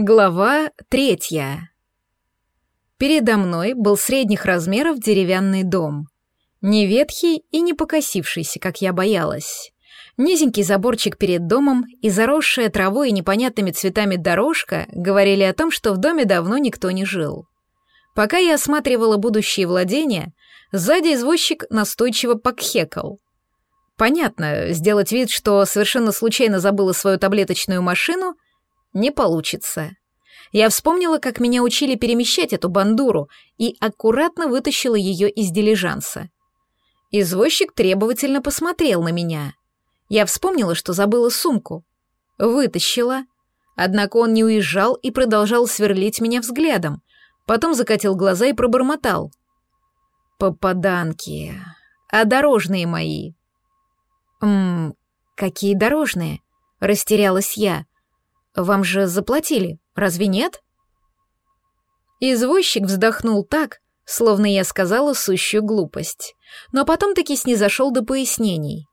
Глава третья. Передо мной был средних размеров деревянный дом. Не ветхий и не покосившийся, как я боялась. Низенький заборчик перед домом и заросшая травой и непонятными цветами дорожка говорили о том, что в доме давно никто не жил. Пока я осматривала будущие владения, сзади извозчик настойчиво покхекал. Понятно, сделать вид, что совершенно случайно забыла свою таблеточную машину — не получится. Я вспомнила, как меня учили перемещать эту бандуру, и аккуратно вытащила ее из дилижанса. Извозчик требовательно посмотрел на меня. Я вспомнила, что забыла сумку. Вытащила. Однако он не уезжал и продолжал сверлить меня взглядом. Потом закатил глаза и пробормотал. «Попаданки. А дорожные мои?» «Ммм, какие дорожные?» — растерялась я. Вам же заплатили, разве нет?» Извозчик вздохнул так, словно я сказала сущую глупость, но потом таки снизошел до пояснений.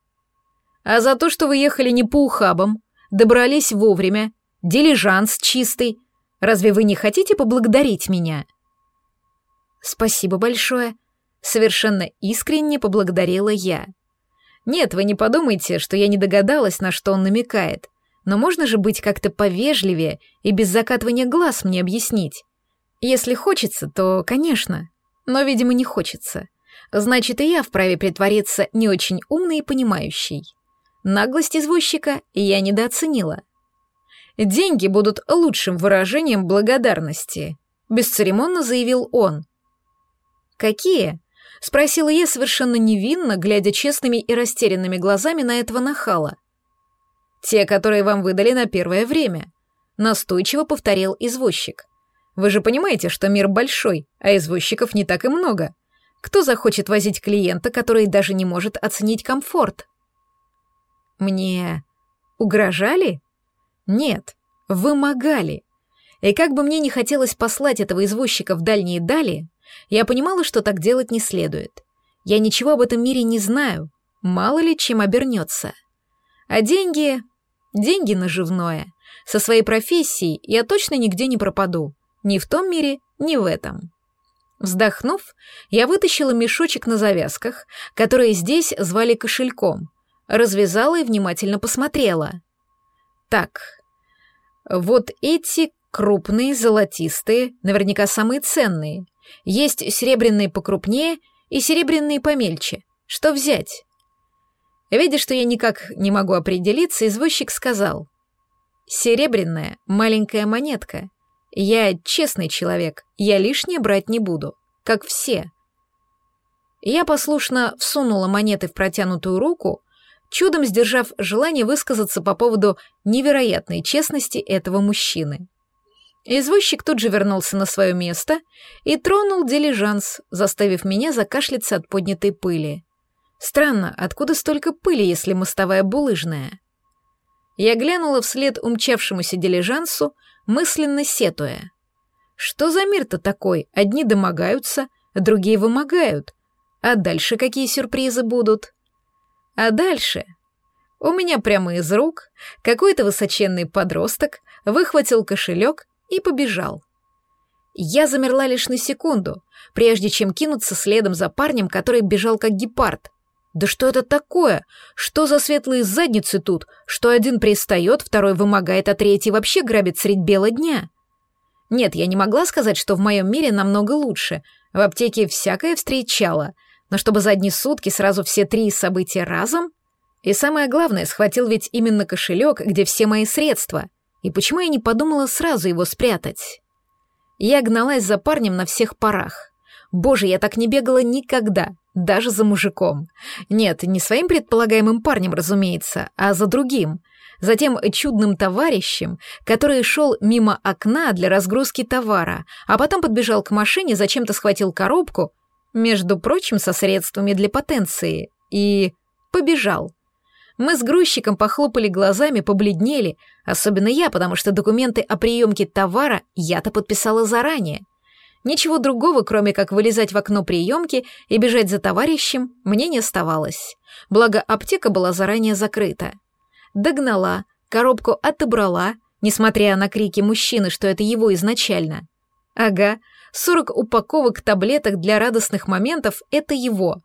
«А за то, что вы ехали не по ухабам, добрались вовремя, дилижанс чистый, разве вы не хотите поблагодарить меня?» «Спасибо большое», — совершенно искренне поблагодарила я. «Нет, вы не подумайте, что я не догадалась, на что он намекает. Но можно же быть как-то повежливее и без закатывания глаз мне объяснить. Если хочется, то, конечно. Но, видимо, не хочется. Значит, и я вправе притвориться не очень умной и понимающей. Наглость извозчика я недооценила. Деньги будут лучшим выражением благодарности, бесцеремонно заявил он. Какие? спросила я совершенно невинно, глядя честными и растерянными глазами на этого нахала. Те, которые вам выдали на первое время. Настойчиво повторил извозчик. Вы же понимаете, что мир большой, а извозчиков не так и много. Кто захочет возить клиента, который даже не может оценить комфорт? Мне угрожали? Нет, вымогали. И как бы мне не хотелось послать этого извозчика в дальние дали, я понимала, что так делать не следует. Я ничего об этом мире не знаю, мало ли чем обернется. А деньги Деньги наживное. Со своей профессией я точно нигде не пропаду. Ни в том мире, ни в этом. Вздохнув, я вытащила мешочек на завязках, который здесь звали кошельком, развязала и внимательно посмотрела. Так, вот эти крупные, золотистые, наверняка самые ценные. Есть серебряные покрупнее и серебряные помельче. Что взять? Видя, что я никак не могу определиться, извозчик сказал. «Серебряная маленькая монетка. Я честный человек, я лишнее брать не буду, как все». Я послушно всунула монеты в протянутую руку, чудом сдержав желание высказаться по поводу невероятной честности этого мужчины. Извозчик тут же вернулся на свое место и тронул дилижанс, заставив меня закашляться от поднятой пыли. Странно, откуда столько пыли, если мостовая булыжная? Я глянула вслед умчавшемуся дилижансу, мысленно сетуя. Что за мир-то такой? Одни домогаются, другие вымогают. А дальше какие сюрпризы будут? А дальше? У меня прямо из рук какой-то высоченный подросток выхватил кошелек и побежал. Я замерла лишь на секунду, прежде чем кинуться следом за парнем, который бежал как гепард. Да что это такое? Что за светлые задницы тут? Что один пристает, второй вымогает, а третий вообще грабит средь бела дня? Нет, я не могла сказать, что в моем мире намного лучше. В аптеке всякое встречало. Но чтобы за одни сутки сразу все три события разом? И самое главное, схватил ведь именно кошелек, где все мои средства. И почему я не подумала сразу его спрятать? Я гналась за парнем на всех парах. Боже, я так не бегала никогда, даже за мужиком. Нет, не своим предполагаемым парнем, разумеется, а за другим. За тем чудным товарищем, который шел мимо окна для разгрузки товара, а потом подбежал к машине, зачем-то схватил коробку, между прочим, со средствами для потенции, и побежал. Мы с грузчиком похлопали глазами, побледнели, особенно я, потому что документы о приемке товара я-то подписала заранее — Ничего другого, кроме как вылезать в окно приемки и бежать за товарищем, мне не оставалось. Благо, аптека была заранее закрыта. Догнала, коробку отобрала, несмотря на крики мужчины, что это его изначально. Ага, 40 упаковок таблеток для радостных моментов — это его.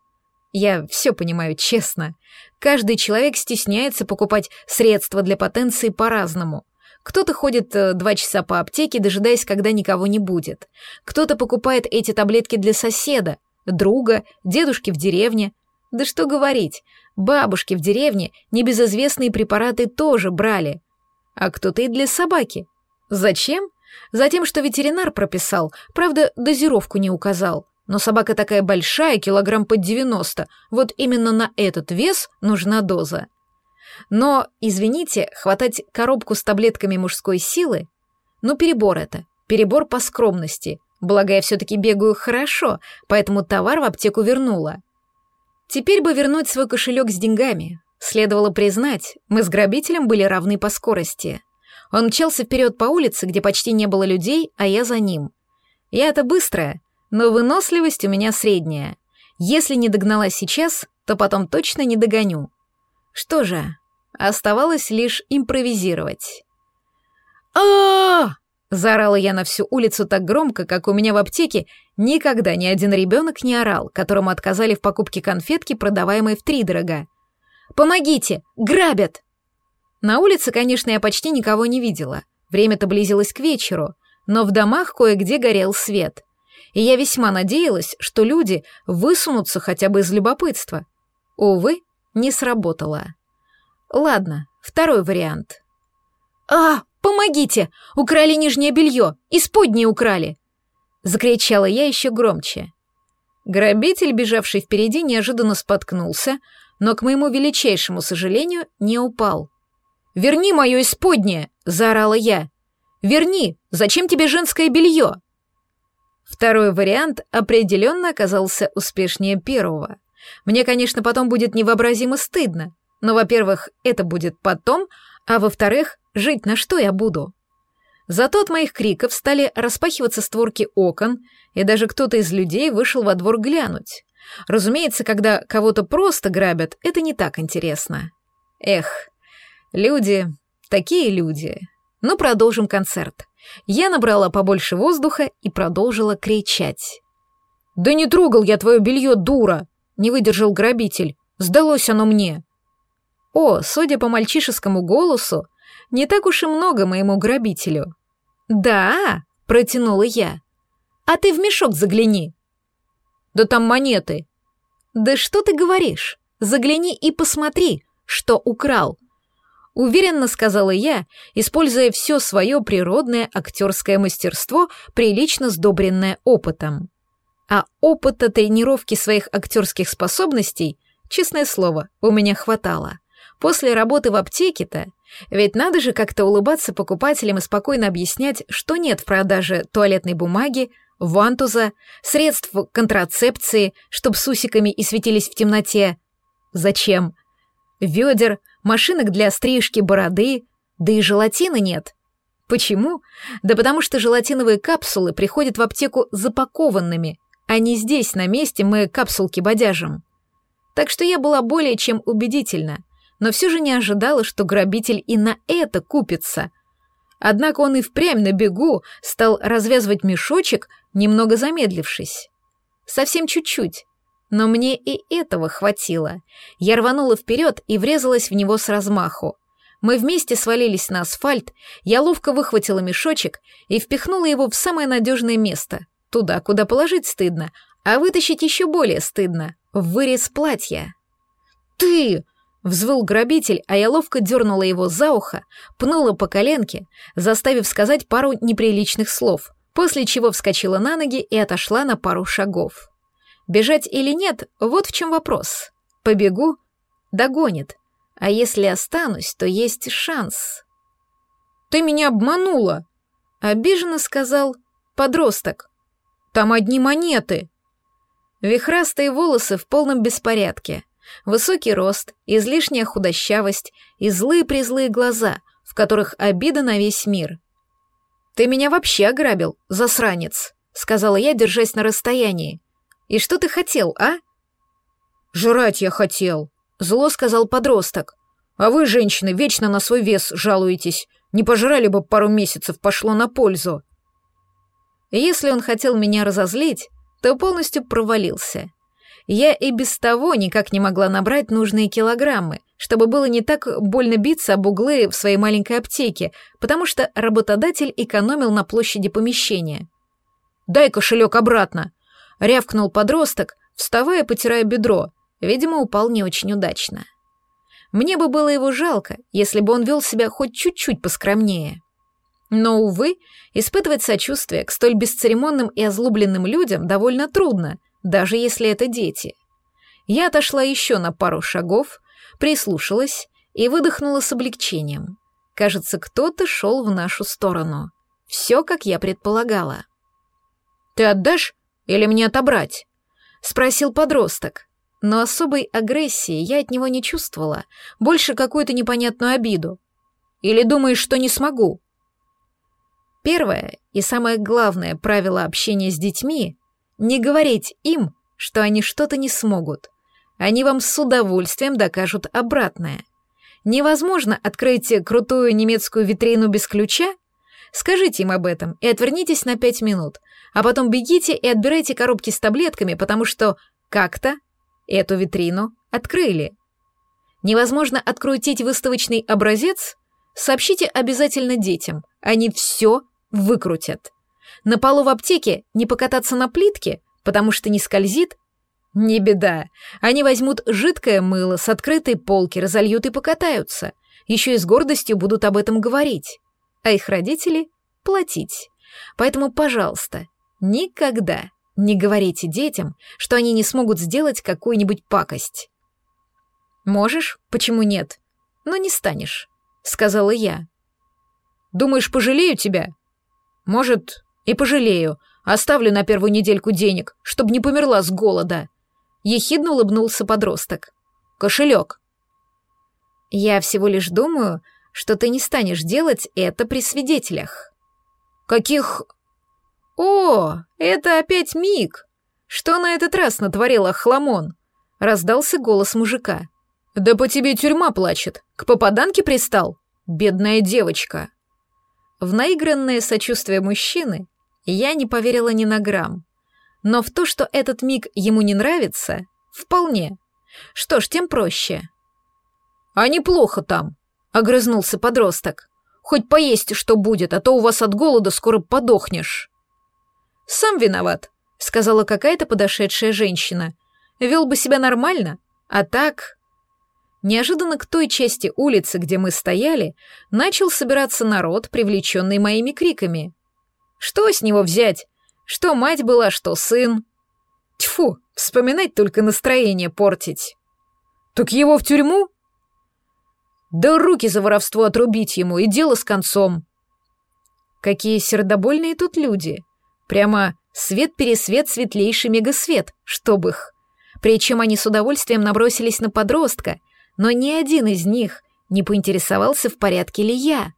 Я все понимаю честно. Каждый человек стесняется покупать средства для потенции по-разному. Кто-то ходит э, два часа по аптеке, дожидаясь, когда никого не будет. Кто-то покупает эти таблетки для соседа, друга, дедушки в деревне. Да что говорить, бабушки в деревне небезызвестные препараты тоже брали. А кто-то и для собаки. Зачем? Затем, что ветеринар прописал, правда, дозировку не указал. Но собака такая большая, килограмм под 90, вот именно на этот вес нужна доза. Но, извините, хватать коробку с таблетками мужской силы? Ну, перебор это, перебор по скромности. Благо, я все-таки бегаю хорошо, поэтому товар в аптеку вернула. Теперь бы вернуть свой кошелек с деньгами. Следовало признать, мы с грабителем были равны по скорости. Он мчался вперед по улице, где почти не было людей, а я за ним. Я-то быстрая, но выносливость у меня средняя. Если не догнала сейчас, то потом точно не догоню. Что же, оставалось лишь импровизировать. а Заорала я на всю улицу так громко, как у меня в аптеке никогда ни один ребенок не орал, которому отказали в покупке конфетки, продаваемой втридорога. «Помогите! Грабят!» На улице, конечно, я почти никого не видела. Время-то близилось к вечеру, но в домах кое-где горел свет. И я весьма надеялась, что люди высунутся хотя бы из любопытства. Увы, не сработало. Ладно, второй вариант. «А, помогите! Украли нижнее белье! Исподнее украли!» Закричала я еще громче. Грабитель, бежавший впереди, неожиданно споткнулся, но, к моему величайшему сожалению, не упал. «Верни мое исподнее!» — заорала я. «Верни! Зачем тебе женское белье?» Второй вариант определенно оказался успешнее первого. Мне, конечно, потом будет невообразимо стыдно, но, во-первых, это будет потом, а во-вторых, жить на что я буду? Зато от моих криков стали распахиваться створки окон, и даже кто-то из людей вышел во двор глянуть. Разумеется, когда кого-то просто грабят, это не так интересно. Эх, люди, такие люди. Ну, продолжим концерт. Я набрала побольше воздуха и продолжила кричать. «Да не трогал я твое белье, дура!» — не выдержал грабитель. «Сдалось оно мне!» О, судя по мальчишескому голосу, не так уж и много моему грабителю. «Да!» — протянула я. «А ты в мешок загляни!» «Да там монеты!» «Да что ты говоришь? Загляни и посмотри, что украл!» Уверенно сказала я, используя все свое природное актерское мастерство, прилично сдобренное опытом. А опыта тренировки своих актерских способностей, честное слово, у меня хватало. После работы в аптеке-то, ведь надо же как-то улыбаться покупателям и спокойно объяснять, что нет в продаже туалетной бумаги, вантуза, средств контрацепции, чтоб с усиками и светились в темноте. Зачем? Ведер, машинок для стрижки бороды, да и желатина нет. Почему? Да потому что желатиновые капсулы приходят в аптеку запакованными, а не здесь, на месте, мы капсулки бодяжим. Так что я была более чем убедительна, но все же не ожидала, что грабитель и на это купится. Однако он и впрямь на бегу стал развязывать мешочек, немного замедлившись. Совсем чуть-чуть, но мне и этого хватило. Я рванула вперед и врезалась в него с размаху. Мы вместе свалились на асфальт, я ловко выхватила мешочек и впихнула его в самое надежное место, туда, куда положить стыдно, а вытащить еще более стыдно, в вырез платья. «Ты!» — взвыл грабитель, а я ловко дернула его за ухо, пнула по коленке, заставив сказать пару неприличных слов, после чего вскочила на ноги и отошла на пару шагов. Бежать или нет, вот в чем вопрос. Побегу — догонит. А если останусь, то есть шанс. «Ты меня обманула!» — обиженно сказал подросток. «Там одни монеты!» Вихрастые волосы в полном беспорядке, высокий рост, излишняя худощавость и злые-призлые глаза, в которых обида на весь мир. «Ты меня вообще ограбил, засранец», — сказала я, держась на расстоянии. И что ты хотел, а?» «Жрать я хотел», — зло сказал подросток. «А вы, женщины, вечно на свой вес жалуетесь. Не пожрали бы пару месяцев, пошло на пользу. Если он хотел меня разозлить, то полностью провалился. Я и без того никак не могла набрать нужные килограммы, чтобы было не так больно биться об углы в своей маленькой аптеке, потому что работодатель экономил на площади помещения. «Дай кошелек обратно!» — рявкнул подросток, вставая, потирая бедро. Видимо, упал не очень удачно. Мне бы было его жалко, если бы он вел себя хоть чуть-чуть поскромнее. Но, увы, испытывать сочувствие к столь бесцеремонным и озлобленным людям довольно трудно, даже если это дети. Я отошла еще на пару шагов, прислушалась и выдохнула с облегчением. Кажется, кто-то шел в нашу сторону. Все, как я предполагала. «Ты отдашь или мне отобрать?» — спросил подросток. Но особой агрессии я от него не чувствовала, больше какую-то непонятную обиду. «Или думаешь, что не смогу?» Первое и самое главное правило общения с детьми — не говорить им, что они что-то не смогут. Они вам с удовольствием докажут обратное. Невозможно открыть крутую немецкую витрину без ключа? Скажите им об этом и отвернитесь на пять минут, а потом бегите и отбирайте коробки с таблетками, потому что как-то эту витрину открыли. Невозможно открутить выставочный образец? Сообщите обязательно детям, они все выкрутят. На полу в аптеке не покататься на плитке, потому что не скользит? Не беда. Они возьмут жидкое мыло с открытой полки, разольют и покатаются. Еще и с гордостью будут об этом говорить. А их родители — платить. Поэтому, пожалуйста, никогда не говорите детям, что они не смогут сделать какую-нибудь пакость. «Можешь? Почему нет? Но не станешь», — сказала я. «Думаешь, пожалею тебя?» Может, и пожалею, оставлю на первую недельку денег, чтобы не померла с голода. Ехидно улыбнулся подросток. Кошелек. Я всего лишь думаю, что ты не станешь делать это при свидетелях. Каких... О, это опять Мик. Что на этот раз натворила хламон? Раздался голос мужика. Да по тебе тюрьма плачет. К попаданке пристал? Бедная девочка. В наигранное сочувствие мужчины я не поверила ни на грамм. Но в то, что этот миг ему не нравится, вполне. Что ж, тем проще. «А неплохо там», — огрызнулся подросток. «Хоть поесть что будет, а то у вас от голода скоро подохнешь». «Сам виноват», — сказала какая-то подошедшая женщина. «Вел бы себя нормально, а так...» Неожиданно к той части улицы, где мы стояли, начал собираться народ, привлеченный моими криками. Что с него взять? Что мать была, что сын? Тьфу, вспоминать только настроение портить. Так его в тюрьму? Да руки за воровство отрубить ему, и дело с Какие сердобольные тут люди. Прямо свет-пересвет светлейший мегасвет, чтоб их. Причем они с удовольствием набросились на подростка — но ни один из них не поинтересовался, в порядке ли я.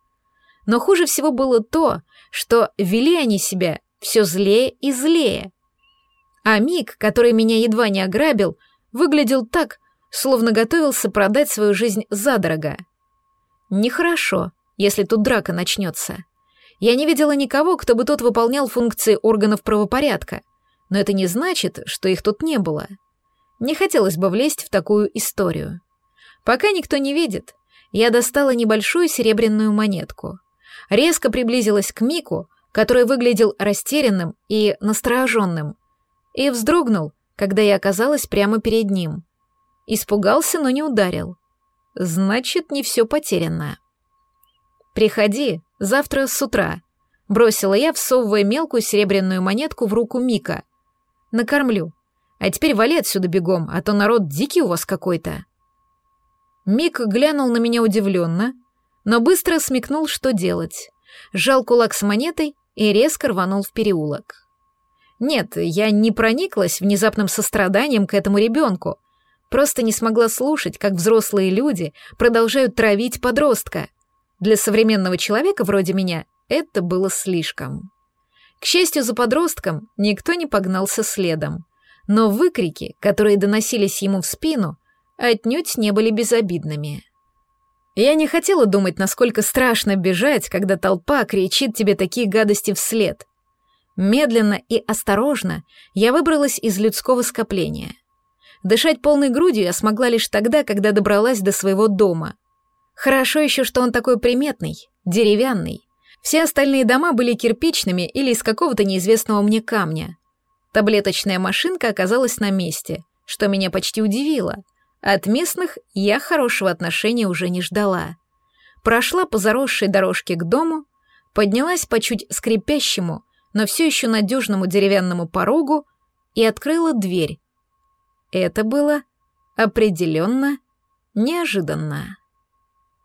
Но хуже всего было то, что вели они себя все злее и злее. А Мик, который меня едва не ограбил, выглядел так, словно готовился продать свою жизнь задорого. Нехорошо, если тут драка начнется. Я не видела никого, кто бы тут выполнял функции органов правопорядка, но это не значит, что их тут не было. Не хотелось бы влезть в такую историю. Пока никто не видит, я достала небольшую серебряную монетку. Резко приблизилась к Мику, который выглядел растерянным и настороженным, и вздрогнул, когда я оказалась прямо перед ним. Испугался, но не ударил. Значит, не все потеряно. «Приходи завтра с утра», — бросила я, всовывая мелкую серебряную монетку в руку Мика. «Накормлю. А теперь вали отсюда бегом, а то народ дикий у вас какой-то». Мик глянул на меня удивленно, но быстро смекнул, что делать. Сжал кулак с монетой и резко рванул в переулок. Нет, я не прониклась внезапным состраданием к этому ребенку, просто не смогла слушать, как взрослые люди продолжают травить подростка. Для современного человека вроде меня это было слишком. К счастью, за подростком никто не погнался следом, но выкрики, которые доносились ему в спину, отнюдь не были безобидными. Я не хотела думать, насколько страшно бежать, когда толпа кричит тебе такие гадости вслед. Медленно и осторожно я выбралась из людского скопления. Дышать полной грудью я смогла лишь тогда, когда добралась до своего дома. Хорошо еще, что он такой приметный, деревянный. Все остальные дома были кирпичными или из какого-то неизвестного мне камня. Таблеточная машинка оказалась на месте, что меня почти удивило. От местных я хорошего отношения уже не ждала. Прошла по заросшей дорожке к дому, поднялась по чуть скрипящему, но все еще надежному деревянному порогу и открыла дверь. Это было определенно неожиданно.